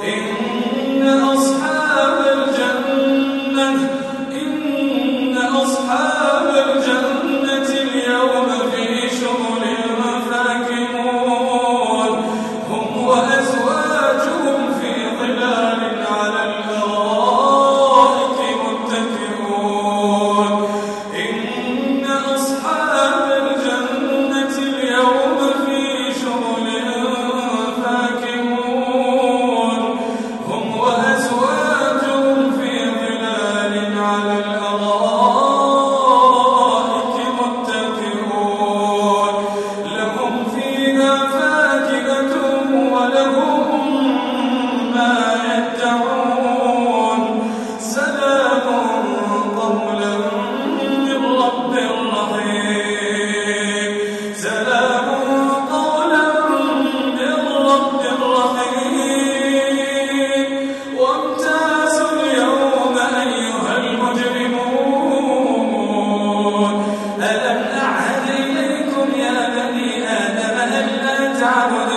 In وقرآن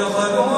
واتخذوا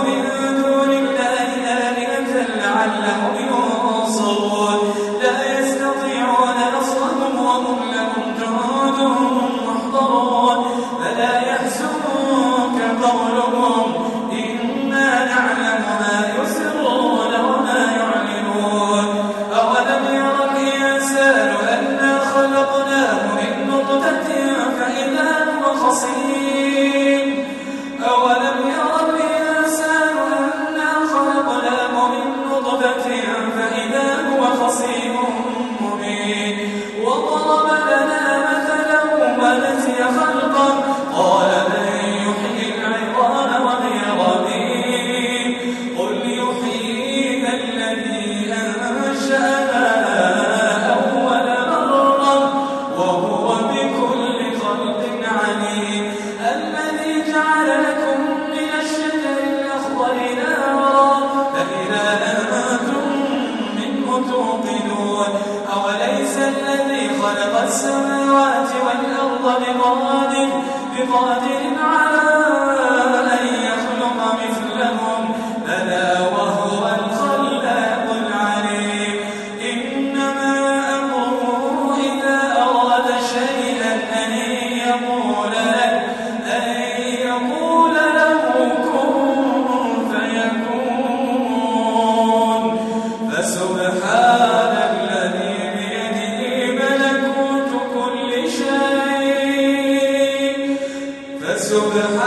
بقادر على sobre a